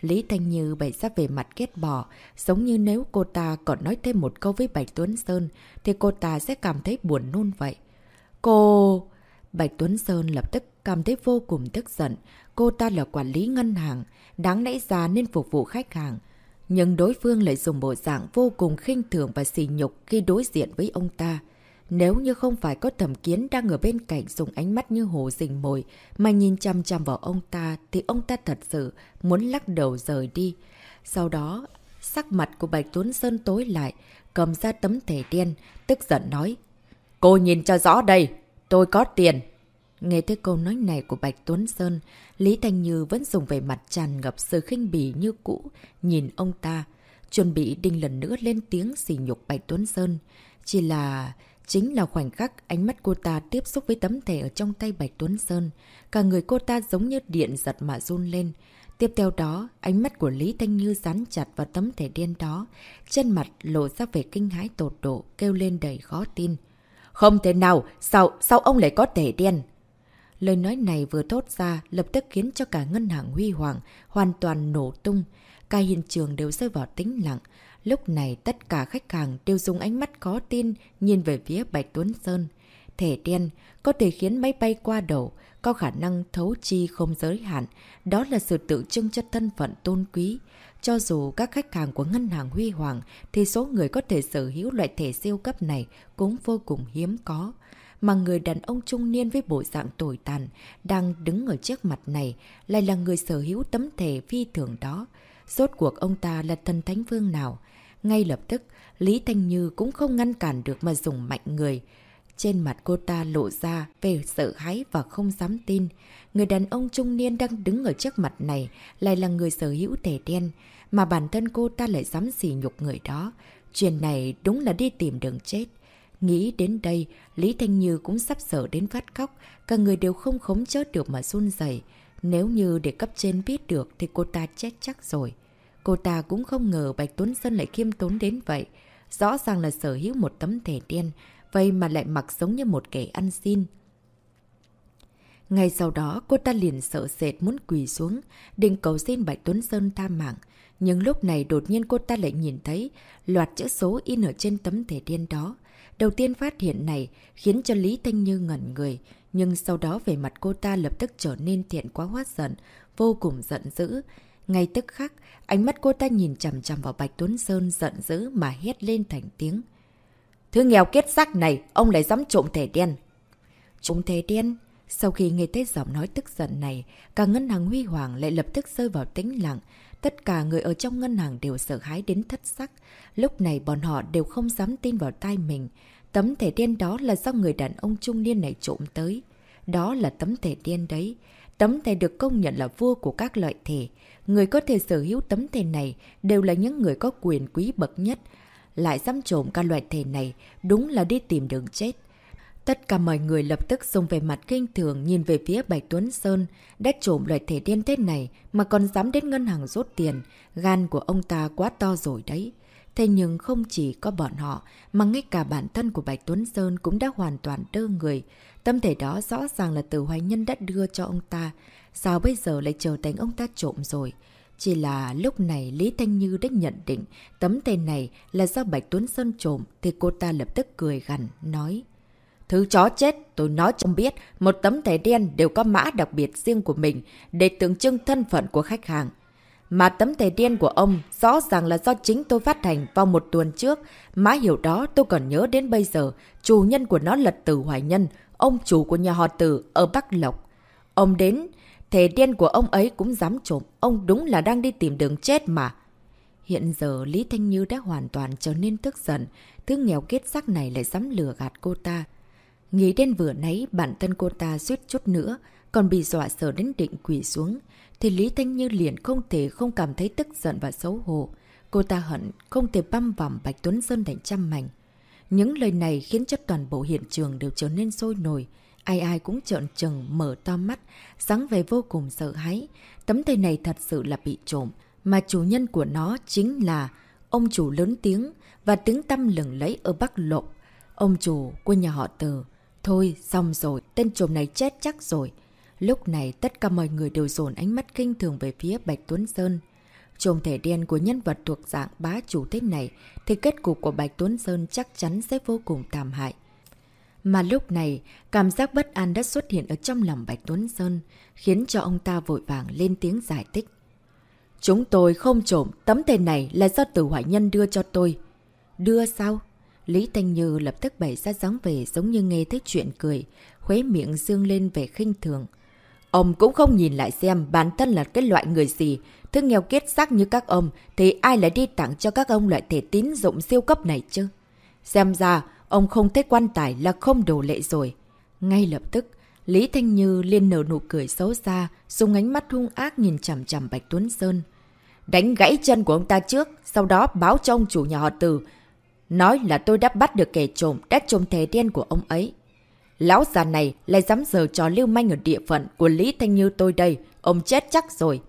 Lý Thanh Như bày ra về mặt kết bỏ, giống như nếu cô ta còn nói thêm một câu với Bạch Tuấn Sơn, thì cô ta sẽ cảm thấy buồn nôn vậy. Cô... Bạch Tuấn Sơn lập tức cảm thấy vô cùng tức giận. Cô ta là quản lý ngân hàng, đáng lẽ ra nên phục vụ khách hàng. Nhưng đối phương lại dùng bộ dạng vô cùng khinh thường và xì nhục khi đối diện với ông ta. Nếu như không phải có thẩm kiến đang ở bên cạnh dùng ánh mắt như hồ rình mồi mà nhìn chăm chăm vào ông ta thì ông ta thật sự muốn lắc đầu rời đi. Sau đó, sắc mặt của Bạch Tuấn Sơn tối lại, cầm ra tấm thẻ đen, tức giận nói. Cô nhìn cho rõ đây, tôi có tiền. Nghe thấy câu nói này của Bạch Tuấn Sơn, Lý Thanh Như vẫn dùng về mặt tràn ngập sự khinh bỉ như cũ, nhìn ông ta, chuẩn bị đinh lần nữa lên tiếng xỉ nhục Bạch Tuấn Sơn. Chỉ là Chính là khoảnh khắc ánh mắt cô ta tiếp xúc với tấm thẻ ở trong tay Bạch Tuấn Sơn. Cả người cô ta giống như điện giật mà run lên. Tiếp theo đó, ánh mắt của Lý Thanh Như dán chặt vào tấm thẻ đen đó. Chân mặt lộ ra vẻ kinh hãi tột độ, kêu lên đầy khó tin. Không thể nào, sao, sao ông lại có thẻ đen? Lời nói này vừa thốt ra, lập tức khiến cho cả ngân hàng huy hoàng hoàn toàn nổ tung. Cả hiện trường đều rơi vào tĩnh lặng. Lúc này tất cả khách hàng đều dùng ánh mắt khó tin nhìn về phía Bạch Tuấn Sơn. thể đen có thể khiến máy bay qua đầu, có khả năng thấu chi không giới hạn. Đó là sự tự trưng cho thân phận tôn quý. Cho dù các khách hàng của ngân hàng Huy Hoàng thì số người có thể sở hữu loại thể siêu cấp này cũng vô cùng hiếm có. Mà người đàn ông trung niên với bộ dạng tồi tàn đang đứng ở trước mặt này lại là người sở hữu tấm thẻ phi thường đó. Rốt cuộc ông ta là thần thánh vương nào? Ngay lập tức, Lý Thanh Như cũng không ngăn cản được mà dùng mạnh người. Trên mặt cô ta lộ ra về sợ hãi và không dám tin. Người đàn ông trung niên đang đứng ở trước mặt này lại là người sở hữu thể đen, mà bản thân cô ta lại dám xỉ nhục người đó. Chuyện này đúng là đi tìm đường chết. Nghĩ đến đây, Lý Thanh Như cũng sắp sợ đến phát khóc, cả người đều không khống chớt được mà run dày. Nếu như để cấp trên biết được thì cô ta chết chắc rồi. Cô ta cũng không ngờ Bạch Tuấn Sơn lại khiêm tốn đến vậy. Rõ ràng là sở hữu một tấm thẻ đen, vậy mà lại mặc giống như một kẻ ăn xin. Ngay sau đó, cô ta liền sợ sệt muốn quỳ xuống, định cầu xin Bạch Tuấn Sơn tha mạng. Nhưng lúc này đột nhiên cô ta lại nhìn thấy loạt chữ số in ở trên tấm thẻ đen đó. Đầu tiên phát hiện này khiến cho Lý Thanh Như ngẩn người, nhưng sau đó về mặt cô ta lập tức trở nên thiện quá hóa giận, vô cùng giận dữ. Ngay tức khắc, ánh mắt cô ta nhìn chằm chằm vào Bạch Tuấn Sơn giận dữ mà hét lên thành tiếng. Thứ nghèo kết xác này, ông lại dám trộm thẻ đen. Trộm thẻ đen? Sau khi nghe thấy giọng nói tức giận này, cả ngân hàng huy hoàng lại lập tức rơi vào tĩnh lặng. Tất cả người ở trong ngân hàng đều sợ hãi đến thất sắc. Lúc này bọn họ đều không dám tin vào tai mình. Tấm thẻ đen đó là do người đàn ông trung niên này trộm tới. Đó là tấm thẻ đen đấy. Tấm thẻ được công nhận là vua của các loại thẻ. Người có thể sở hữu tấm thẻ này đều là những người có quyền quý bậc nhất. Lại dám trộm các loại thẻ này, đúng là đi tìm đường chết. Tất cả mọi người lập tức dùng về mặt kinh thường nhìn về phía Bạch Tuấn Sơn. Đã trộm loại thể đen thế này mà còn dám đến ngân hàng rút tiền. Gan của ông ta quá to rồi đấy. Thế nhưng không chỉ có bọn họ, mà ngay cả bản thân của Bạch Tuấn Sơn cũng đã hoàn toàn đơ người. Tâm thể đó rõ ràng là từ hoài nhân đã đưa cho ông ta. Sao bây giờ lại trở thành ông ta trộm rồi? Chỉ là lúc này Lý Thanh Như đã nhận định tấm tên này là do Bạch Tuấn Sơn trộm thì cô ta lập tức cười gằn nói. Thứ chó chết, tôi nói cho biết, một tấm thẻ đen đều có mã đặc biệt riêng của mình để tượng trưng thân phận của khách hàng. Mà tấm thẻ đen của ông rõ ràng là do chính tôi phát hành vào một tuần trước. Mã hiểu đó tôi còn nhớ đến bây giờ, chủ nhân của nó là Tử Hoài Nhân, ông chủ của nhà họ Tử ở Bắc Lộc. Ông đến, thẻ đen của ông ấy cũng dám trộm, ông đúng là đang đi tìm đường chết mà. Hiện giờ Lý Thanh Như đã hoàn toàn trở nên tức giận, thứ nghèo kết sắc này lại dám lừa gạt cô ta. Nghĩ đến vừa nãy bản thân cô ta suýt chút nữa, còn bị dọa sợ đến định quỷ xuống, thì Lý Thanh Như liền không thể không cảm thấy tức giận và xấu hổ. Cô ta hận không thể băm vằm Bạch Tuấn Sơn thành trăm mảnh. Những lời này khiến cho toàn bộ hiện trường đều trở nên sôi nổi. Ai ai cũng trợn trừng mở to mắt, dáng về vô cùng sợ hãi. Tấm thầy này thật sự là bị trộm, mà chủ nhân của nó chính là ông chủ lớn tiếng, và tiếng tâm lừng lấy ở Bắc Lộ. Ông chủ của nhà họ Từ. Thôi, xong rồi, tên trộm này chết chắc rồi. Lúc này tất cả mọi người đều dồn ánh mắt kinh thường về phía Bạch Tuấn Sơn. trộm thể đen của nhân vật thuộc dạng bá chủ thế này thì kết cục của Bạch Tuấn Sơn chắc chắn sẽ vô cùng tàm hại. Mà lúc này, cảm giác bất an đã xuất hiện ở trong lòng Bạch Tuấn Sơn, khiến cho ông ta vội vàng lên tiếng giải thích. Chúng tôi không trộm, tấm tiền này là do tử hoại nhân đưa cho tôi. Đưa sao? Lý Thanh Như lập tức bày ra dáng về giống như nghe thấy chuyện cười, khuế miệng dương lên về khinh thường. Ông cũng không nhìn lại xem bản thân là cái loại người gì, thứ nghèo kiết xác như các ông thì ai lại đi tặng cho các ông loại thể tín dụng siêu cấp này chứ? Xem ra, ông không thấy quan tài là không đồ lệ rồi. Ngay lập tức, Lý Thanh Như liên nở nụ cười xấu xa, dùng ánh mắt hung ác nhìn chằm chằm Bạch Tuấn Sơn. Đánh gãy chân của ông ta trước, sau đó báo cho ông chủ nhà họ Từ. Nói là tôi đã bắt được kẻ trộm, đã trộm thề đen của ông ấy. Lão già này lại dám giờ trò lưu manh ở địa phận của Lý Thanh Như tôi đây, ông chết chắc rồi.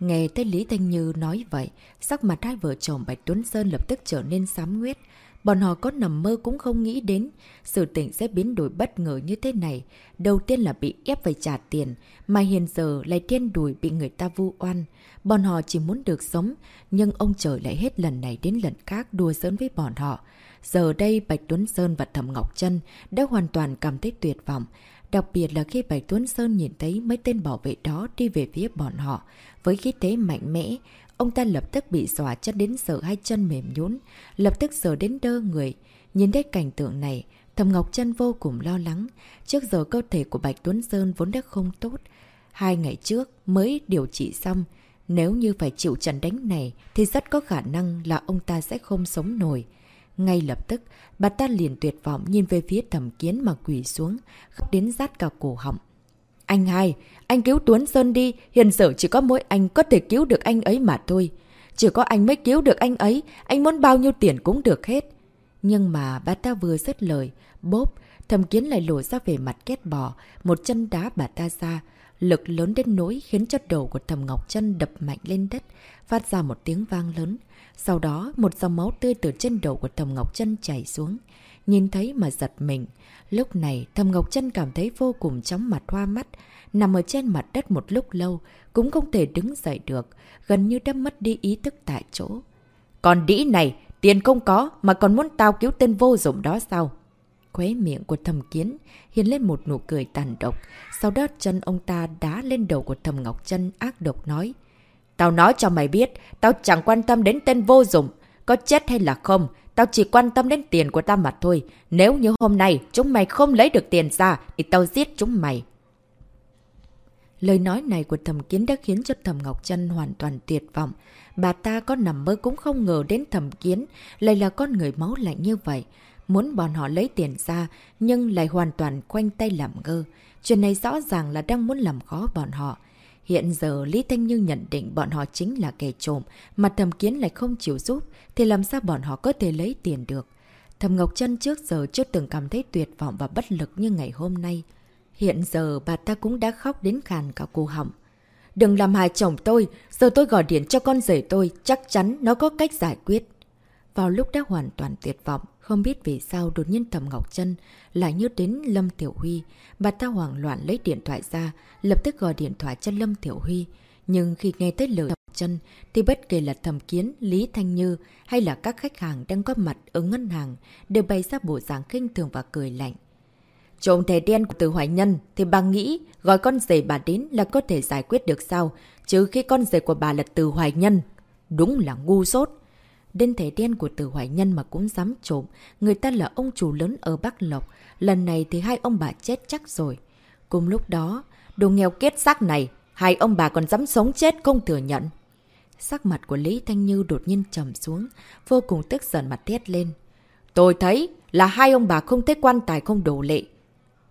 Nghe thấy Lý Thanh Như nói vậy, sắc mặt hai vợ chồng Bạch Tuấn Sơn lập tức trở nên xám nguyết. Bọn họ có nằm mơ cũng không nghĩ đến sự tình sẽ biến đổi bất ngờ như thế này. Đầu tiên là bị ép phải trả tiền, mà hiện giờ lại tiên đùi bị người ta vu oan. Bọn họ chỉ muốn được sống, nhưng ông trời lại hết lần này đến lần khác đùa giỡn với bọn họ. Giờ đây Bạch Tuấn Sơn và Thẩm Ngọc Trân đã hoàn toàn cảm thấy tuyệt vọng. Đặc biệt là khi Bạch Tuấn Sơn nhìn thấy mấy tên bảo vệ đó đi về phía bọn họ. Với khí thế mạnh mẽ, ông ta lập tức bị dọa chân đến sợ hai chân mềm nhún, lập tức sợ đến đơ người. Nhìn thấy cảnh tượng này, Thầm Ngọc Trân vô cùng lo lắng. Trước giờ cơ thể của Bạch Tuấn Sơn vốn đã không tốt. Hai ngày trước mới điều trị xong. Nếu như phải chịu trận đánh này thì rất có khả năng là ông ta sẽ không sống nổi. Ngay lập tức, bà ta liền tuyệt vọng nhìn về phía thẩm kiến mà quỷ xuống, khóc đến rát cả cổ họng. Anh hai, anh cứu Tuấn Sơn đi, hiện giờ chỉ có mỗi anh có thể cứu được anh ấy mà thôi. Chỉ có anh mới cứu được anh ấy, anh muốn bao nhiêu tiền cũng được hết. Nhưng mà bà ta vừa dứt lời, bốp, thầm kiến lại lộ ra về mặt kết bò, một chân đá bà ta ra. Lực lớn đến nỗi khiến cho đầu của thầm Ngọc chân đập mạnh lên đất, phát ra một tiếng vang lớn. Sau đó, một dòng máu tươi từ trên đầu của thầm Ngọc chân chảy xuống. Nhìn thấy mà giật mình. Lúc này, thầm Ngọc chân cảm thấy vô cùng chóng mặt hoa mắt, nằm ở trên mặt đất một lúc lâu, cũng không thể đứng dậy được, gần như đã mất đi ý thức tại chỗ. Còn đĩ này, tiền không có mà còn muốn tao cứu tên vô dụng đó sao? Khuế miệng của thầm kiến hiện lên một nụ cười tàn độc, sau đó chân ông ta đá lên đầu của thầm Ngọc chân ác độc nói. Tao nói cho mày biết, tao chẳng quan tâm đến tên vô dụng, có chết hay là không, tao chỉ quan tâm đến tiền của tao mà thôi. Nếu như hôm nay chúng mày không lấy được tiền ra, thì tao giết chúng mày. Lời nói này của thầm kiến đã khiến cho thầm Ngọc Trân hoàn toàn tuyệt vọng. Bà ta có nằm mơ cũng không ngờ đến thầm kiến lại là con người máu lạnh như vậy. Muốn bọn họ lấy tiền ra nhưng lại hoàn toàn quanh tay làm ngơ. Chuyện này rõ ràng là đang muốn làm khó bọn họ. Hiện giờ Lý Thanh Như nhận định bọn họ chính là kẻ trộm, mà thầm kiến lại không chịu giúp, thì làm sao bọn họ có thể lấy tiền được. Thầm Ngọc Trân trước giờ chưa từng cảm thấy tuyệt vọng và bất lực như ngày hôm nay. Hiện giờ bà ta cũng đã khóc đến khàn cả cô họng. Đừng làm hại chồng tôi, giờ tôi gọi điện cho con rể tôi, chắc chắn nó có cách giải quyết. Vào lúc đã hoàn toàn tuyệt vọng, không biết vì sao đột nhiên thẩm Ngọc Trân lại nhớ đến Lâm Tiểu Huy. Bà ta hoảng loạn lấy điện thoại ra, lập tức gọi điện thoại cho Lâm Tiểu Huy. Nhưng khi nghe tới lời Thầm Trân thì bất kể là thẩm Kiến, Lý Thanh Như hay là các khách hàng đang có mặt ở ngân hàng đều bày ra bộ dáng kinh thường và cười lạnh. Trộm thẻ đen của từ hoài nhân thì bà nghĩ gọi con rể bà đến là có thể giải quyết được sao, chứ khi con rể của bà là từ hoài nhân. Đúng là ngu sốt. Đến thể đen của từ hoài nhân mà cũng dám trộm, người ta là ông chủ lớn ở Bắc Lộc, lần này thì hai ông bà chết chắc rồi. Cùng lúc đó, đồ nghèo kết xác này, hai ông bà còn dám sống chết không thừa nhận. Sắc mặt của Lý Thanh Như đột nhiên trầm xuống, vô cùng tức giận mặt thét lên. Tôi thấy là hai ông bà không thấy quan tài không đổ lệ.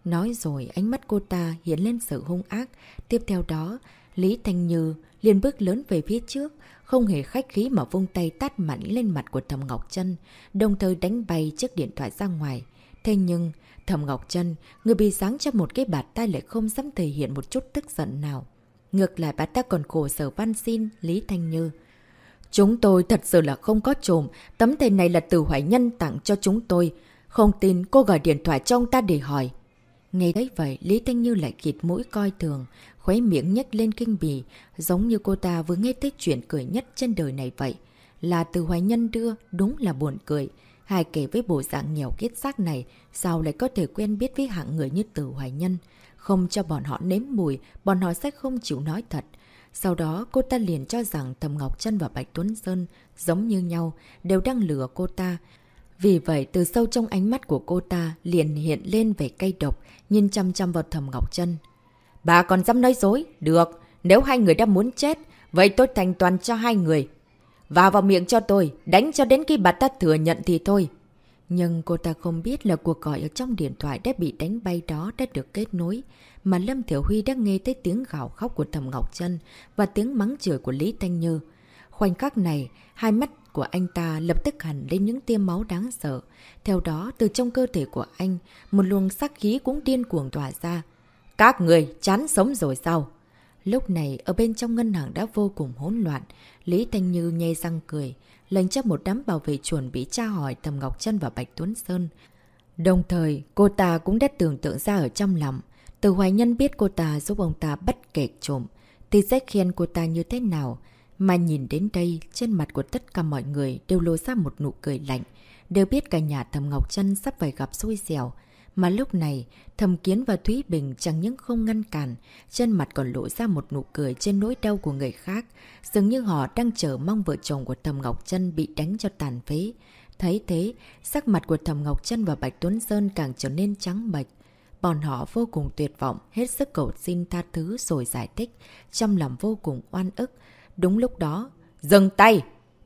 Nói rồi ánh mắt cô ta hiện lên sự hung ác. Tiếp theo đó, Lý Thanh Như liền bước lớn về phía trước, không hề khách khí mà vung tay tát mạnh lên mặt của Thầm Ngọc Trân, đồng thời đánh bay chiếc điện thoại ra ngoài. Thế nhưng, Thầm Ngọc Trân, người bị sáng cho một cái bạt tay lại không dám thể hiện một chút tức giận nào. Ngược lại bà ta còn khổ sở văn xin Lý Thanh Như. Chúng tôi thật sự là không có trộm, tấm thẻ này là từ hoài nhân tặng cho chúng tôi. Không tin cô gọi điện thoại cho ông ta để hỏi. Nghe thấy vậy, Lý Thanh Như lại khịt mũi coi thường, khuấy miệng nhếch lên kinh bì, giống như cô ta vừa nghe tới chuyện cười nhất trên đời này vậy. Là từ hoài nhân đưa, đúng là buồn cười. Hai kể với bộ dạng nghèo kiết xác này, sao lại có thể quen biết với hạng người như từ hoài nhân. Không cho bọn họ nếm mùi, bọn họ sẽ không chịu nói thật. Sau đó cô ta liền cho rằng Thầm Ngọc Trân và Bạch Tuấn Sơn giống như nhau, đều đang lừa cô ta. Vì vậy từ sâu trong ánh mắt của cô ta liền hiện lên về cây độc, nhìn chăm chăm vào Thầm Ngọc Trân. Bà còn dám nói dối? Được, nếu hai người đã muốn chết, vậy tôi thành toàn cho hai người. Vào vào miệng cho tôi, đánh cho đến khi bà ta thừa nhận thì thôi. Nhưng cô ta không biết là cuộc gọi ở trong điện thoại đã bị đánh bay đó đã được kết nối, mà Lâm Thiểu Huy đã nghe thấy tiếng gào khóc của Thầm Ngọc Trân và tiếng mắng chửi của Lý Thanh Như. Khoảnh khắc này, hai mắt của anh ta lập tức hẳn lên những tiêm máu đáng sợ. Theo đó, từ trong cơ thể của anh, một luồng sắc khí cũng điên cuồng tỏa ra. Các người chán sống rồi sao? Lúc này, ở bên trong ngân hàng đã vô cùng hỗn loạn. Lý Thanh Như nhe răng cười, lệnh cho một đám bảo vệ chuẩn bị tra hỏi Thầm Ngọc Trân và Bạch Tuấn Sơn. Đồng thời, cô ta cũng đã tưởng tượng ra ở trong lòng. Từ hoài nhân biết cô ta giúp ông ta bắt kẻ trộm, thì sẽ khen cô ta như thế nào. Mà nhìn đến đây, trên mặt của tất cả mọi người đều lộ ra một nụ cười lạnh. Đều biết cả nhà Thầm Ngọc Trân sắp phải gặp xui xẻo. Mà lúc này, Thầm Kiến và Thúy Bình chẳng những không ngăn cản, trên mặt còn lộ ra một nụ cười trên nỗi đau của người khác. Dường như họ đang chờ mong vợ chồng của Thầm Ngọc Trân bị đánh cho tàn phế. Thấy thế, sắc mặt của Thầm Ngọc Trân và Bạch Tuấn Sơn càng trở nên trắng bệch. Bọn họ vô cùng tuyệt vọng, hết sức cầu xin tha thứ rồi giải thích, trong lòng vô cùng oan ức. Đúng lúc đó, dừng tay!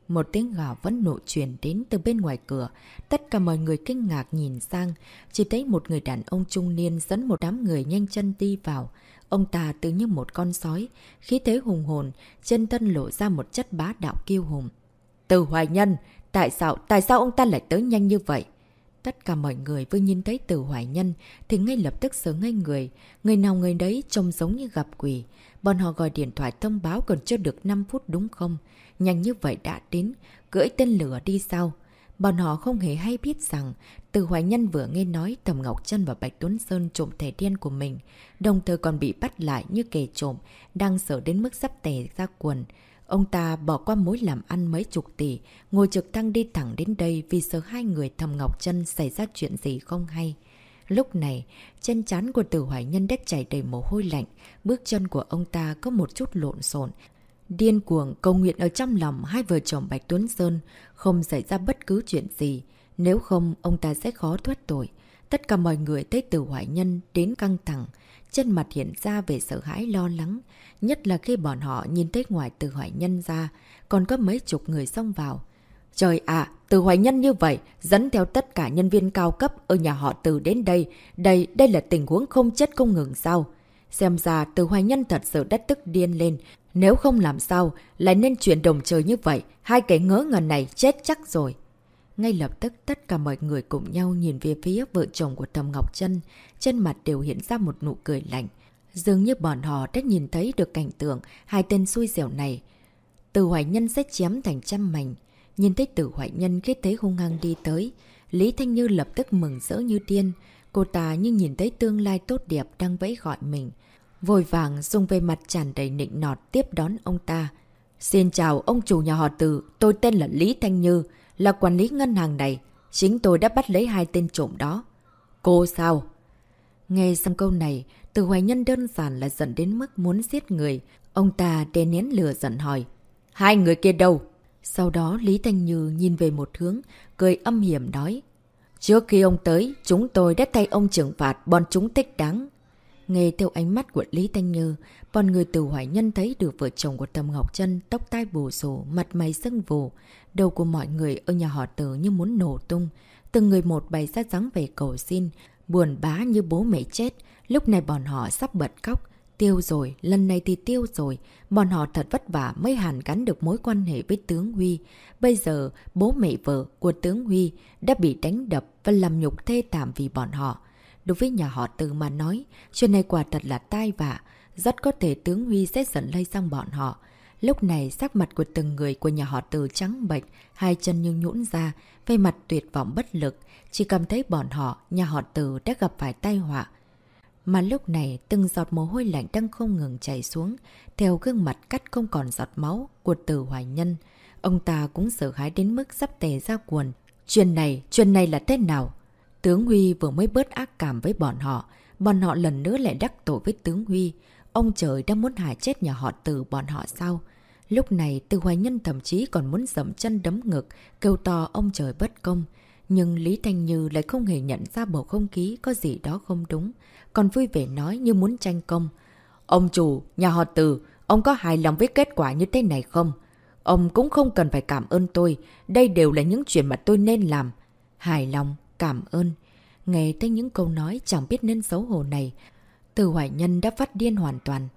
Một tiếng gào vẫn nộ truyền đến từ bên ngoài cửa. Tất cả mọi người kinh ngạc nhìn sang. Chỉ thấy một người đàn ông trung niên dẫn một đám người nhanh chân đi vào. Ông ta tự như một con sói. Khí thế hùng hồn, chân thân lộ ra một chất bá đạo kiêu hùng. Từ hoài nhân, tại sao, tại sao ông ta lại tới nhanh như vậy? Tất cả mọi người vừa nhìn thấy từ hoài nhân thì ngay lập tức sớ ngay người. Người nào người đấy trông giống như gặp quỷ. Bọn họ gọi điện thoại thông báo còn chưa được 5 phút đúng không? Nhanh như vậy đã đến, cưỡi tên lửa đi sao? Bọn họ không hề hay biết rằng từ hoài nhân vừa nghe nói Tầm Ngọc Trân và Bạch Tuấn Sơn trộm thẻ đen của mình, đồng thời còn bị bắt lại như kẻ trộm, đang sợ đến mức sắp tè ra quần. Ông ta bỏ qua mối làm ăn mấy chục tỷ, ngồi trực thăng đi thẳng đến đây vì sợ hai người thầm Ngọc Trân xảy ra chuyện gì không hay. Lúc này, chân chán của tử hoài nhân đất chảy đầy mồ hôi lạnh, bước chân của ông ta có một chút lộn xộn Điên cuồng cầu nguyện ở trong lòng hai vợ chồng Bạch Tuấn Sơn không xảy ra bất cứ chuyện gì, nếu không ông ta sẽ khó thoát tội. Tất cả mọi người thấy tử hoài nhân đến căng thẳng, chân mặt hiện ra về sợ hãi lo lắng, nhất là khi bọn họ nhìn thấy ngoài từ hoài nhân ra, còn có mấy chục người xông vào. Trời ạ, từ hoài nhân như vậy, dẫn theo tất cả nhân viên cao cấp ở nhà họ từ đến đây, đây, đây là tình huống không chết không ngừng sao. Xem ra từ hoài nhân thật sự đất tức điên lên, nếu không làm sao, lại nên chuyện đồng trời như vậy, hai kẻ ngớ ngần này chết chắc rồi. Ngay lập tức tất cả mọi người cùng nhau nhìn về phía vợ chồng của Thầm Ngọc Trân, trên mặt đều hiện ra một nụ cười lạnh. Dường như bọn họ đã nhìn thấy được cảnh tượng hai tên xui dẻo này. Từ hoài nhân sẽ chém thành trăm mảnh. Nhìn thấy tử hoại nhân khi thế hung hăng đi tới. Lý Thanh Như lập tức mừng rỡ như điên. Cô ta như nhìn thấy tương lai tốt đẹp đang vẫy gọi mình. Vội vàng dùng về mặt tràn đầy nịnh nọt tiếp đón ông ta. Xin chào ông chủ nhà họ tử tôi tên là Lý Thanh Như, là quản lý ngân hàng này. Chính tôi đã bắt lấy hai tên trộm đó. Cô sao? Nghe xong câu này, từ hoài nhân đơn giản là giận đến mức muốn giết người. Ông ta đè nén lửa giận hỏi. Hai người kia đâu? Sau đó Lý Thanh Như nhìn về một hướng, cười âm hiểm nói. Trước khi ông tới, chúng tôi đã thay ông trừng phạt bọn chúng thích đáng. Nghe theo ánh mắt của Lý Thanh Như, bọn người từ hoài nhân thấy được vợ chồng của Tâm Ngọc Trân tóc tai bù rổ, mặt mày sưng vù. Đầu của mọi người ở nhà họ tử như muốn nổ tung. Từng người một bày ra dáng về cầu xin, buồn bá như bố mẹ chết. Lúc này bọn họ sắp bật khóc. Tiêu rồi, lần này thì tiêu rồi. Bọn họ thật vất vả mới hàn gắn được mối quan hệ với tướng Huy. Bây giờ, bố mẹ vợ của tướng Huy đã bị đánh đập và làm nhục thê thảm vì bọn họ. Đối với nhà họ Từ mà nói, chuyện này quả thật là tai vạ. Rất có thể tướng Huy sẽ dẫn lây sang bọn họ. Lúc này sắc mặt của từng người của nhà họ từ trắng bệch, hai chân như nhũn ra, vây mặt tuyệt vọng bất lực, chỉ cảm thấy bọn họ, nhà họ từ đã gặp phải tai họa. Mà lúc này từng giọt mồ hôi lạnh đang không ngừng chảy xuống, theo gương mặt cắt không còn giọt máu của từ hoài nhân. Ông ta cũng sợ hãi đến mức sắp tề ra cuồn. Chuyện này, chuyện này là thế nào? Tướng Huy vừa mới bớt ác cảm với bọn họ, bọn họ lần nữa lại đắc tội với tướng Huy. Ông trời đang muốn hại chết nhà họ từ bọn họ sao? Lúc này từ hoài nhân thậm chí còn muốn dậm chân đấm ngực, kêu to ông trời bất công. Nhưng Lý Thanh Như lại không hề nhận ra bầu không khí có gì đó không đúng, còn vui vẻ nói như muốn tranh công. Ông chủ, nhà họ từ, ông có hài lòng với kết quả như thế này không? Ông cũng không cần phải cảm ơn tôi, đây đều là những chuyện mà tôi nên làm. Hài lòng, cảm ơn. Nghe thấy những câu nói chẳng biết nên xấu hổ này, từ hoài nhân đã phát điên hoàn toàn.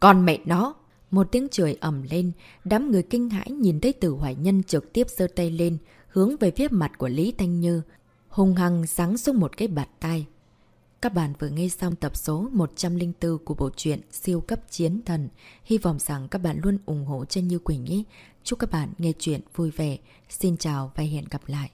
Còn mẹ nó! Một tiếng chửi ẩm lên, đám người kinh hãi nhìn thấy từ hoài nhân trực tiếp giơ tay lên, hướng về phía mặt của Lý Thanh Như, hung hăng sáng xuống một cái bạt tay. Các bạn vừa nghe xong tập số 104 của bộ truyện Siêu cấp chiến thần. Hy vọng rằng các bạn luôn ủng hộ cho Như Quỳnh nhé. Chúc các bạn nghe chuyện vui vẻ. Xin chào và hẹn gặp lại.